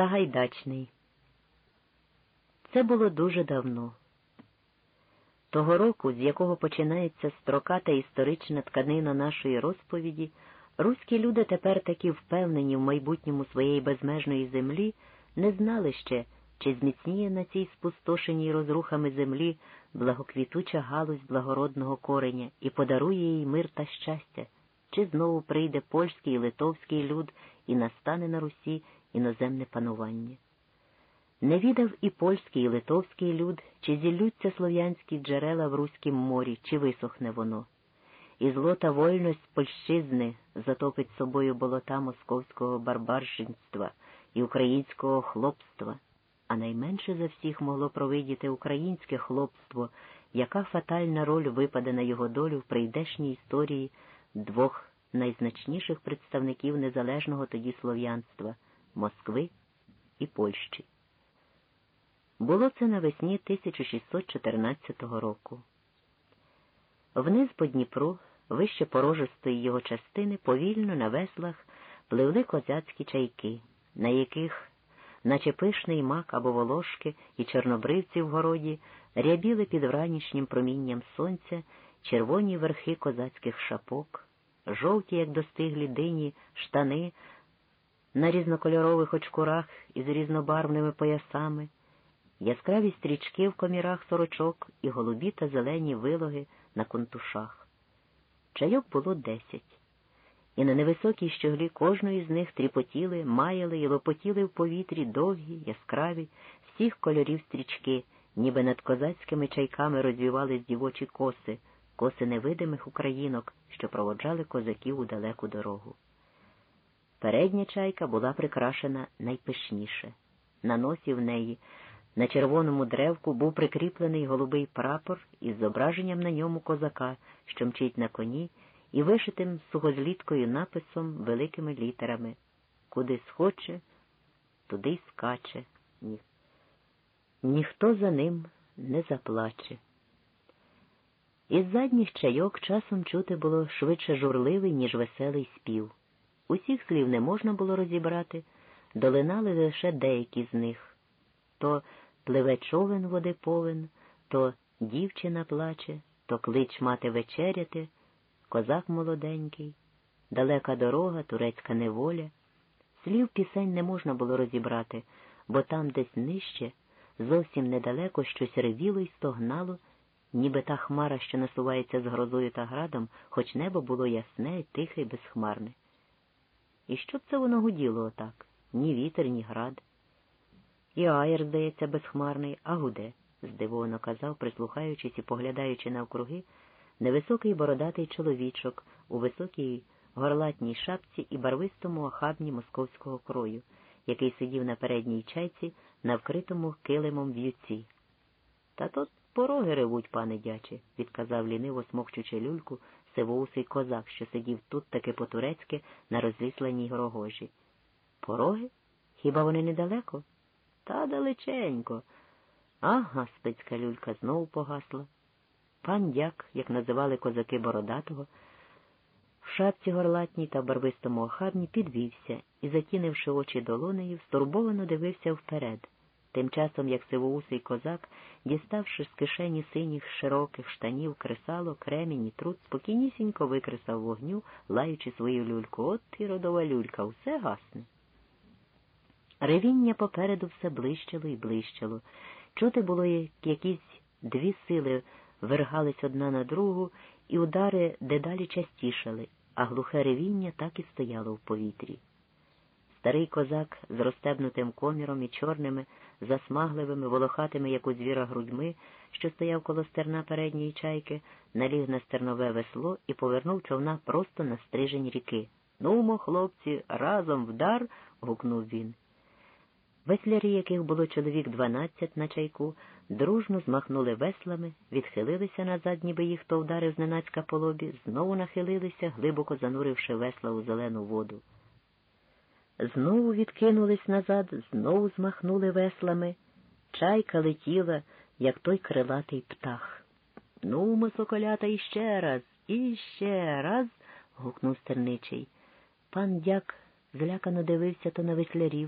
Сагайдачний. Це було дуже давно. Того року, з якого починається строката історична тканина нашої розповіді, руські люди тепер такі впевнені в майбутньому своєї безмежної землі, не знали ще, чи зміцніє на цій спустошеній розрухами землі благоквітуча галузь благородного кореня і подарує їй мир та щастя, чи знову прийде польський і литовський люд і настане на Русі іноземне панування. Не відав і польський, і литовський люд, чи зіллються слов'янські джерела в Руськім морі, чи висохне воно. І злота вольність польщизни затопить собою болота московського барбарщинства і українського хлопства, а найменше за всіх могло провидіти українське хлопство, яка фатальна роль випаде на його долю в прийдешній історії двох найзначніших представників незалежного тоді слов'янства Москви і Польщі. Було це навесні 1614 року. Вниз по Дніпру, вище порожистої його частини, повільно на веслах пливли козацькі чайки, на яких, наче пишний мак або волошки і чорнобривці в городі, рябіли під вранішнім промінням сонця червоні верхи козацьких шапок, жовті, як достиглі дині, штани на різнокольорових очкурах із різнобарвними поясами яскраві стрічки в комірах сорочок і голубі та зелені вилоги на контушах. Чайок було десять, і на невисокій щоглі кожної з них тріпотіли, маяли і лопотіли в повітрі довгі, яскраві, всіх кольорів стрічки, ніби над козацькими чайками розвівались дівочі коси, коси невидимих українок, що проводжали козаків у далеку дорогу. Передня чайка була прикрашена найпишніше. На носі в неї на червоному древку був прикріплений голубий прапор із зображенням на ньому козака, що мчить на коні, і вишитим сухозліткою написом великими літерами Куди схоче, туди й скаче. Ні. Ніхто за ним не заплаче. Із задніх чайок часом чути було швидше журливий, ніж веселий спів. Усіх слів не можна було розібрати, долинали лише деякі з них. То пливе човен води повен, то дівчина плаче, то клич мати вечеряти, козак молоденький, далека дорога, турецька неволя. Слів пісень не можна було розібрати, бо там десь нижче, зовсім недалеко щось ревіло й стогнало, ніби та хмара, що насувається з грозою та градом, хоч небо було ясне, тихе й безхмарне. І що б це воно гуділо отак? Ні вітер, ні град. І аєр, здається, безхмарний, а гуде, здивовано казав, прислухаючись і поглядаючи навкруги, невисокий бородатий чоловічок у високій горлатній шапці і барвистому охабні московського крою, який сидів на передній чайці на вкритому килимом в'юці. Та тут пороги ревуть, пане дяче, відказав ліниво смокчучи люльку сивоусий козак, що сидів тут таки по-турецьки на розлісленій рогожі. Пороги? Хіба вони недалеко? Та далеченько. Ага, спецька люлька знову погасла. Пан дяк, як називали козаки Бородатого, в шапці горлатній та барвистому охабні підвівся і, затінивши очі долонею, стурбовано дивився вперед. Тим часом, як сивоусий козак, діставши з кишені синіх широких штанів кресало, кремінь і труд, спокійнісінько викресав вогню, лаючи свою люльку. От і родова люлька, все гасне. Ревіння попереду все блищило і блищило. Чути було, як якісь дві сили вергались одна на другу, і удари дедалі частішали, а глухе ревіння так і стояло в повітрі. Старий козак з розстебнутим коміром і чорними, засмагливими, волохатими, як у звіра грудьми, що стояв коло стерна передньої чайки, наліг на стернове весло і повернув човна просто на стрижень ріки. Нумо, хлопці, разом вдар. гукнув він. Веслярі, яких було чоловік дванадцять на чайку, дружно змахнули веслами, відхилилися назад, ніби їх хто вдарив зненацька по лобі, знову нахилилися, глибоко зануривши весла у зелену воду. Знову відкинулись назад, знову змахнули веслами. Чайка летіла, як той крилатий птах. Ну, соколята, іще раз, іще раз. гукнув стерничий. Пан дяк злякано дивився то на веслярів,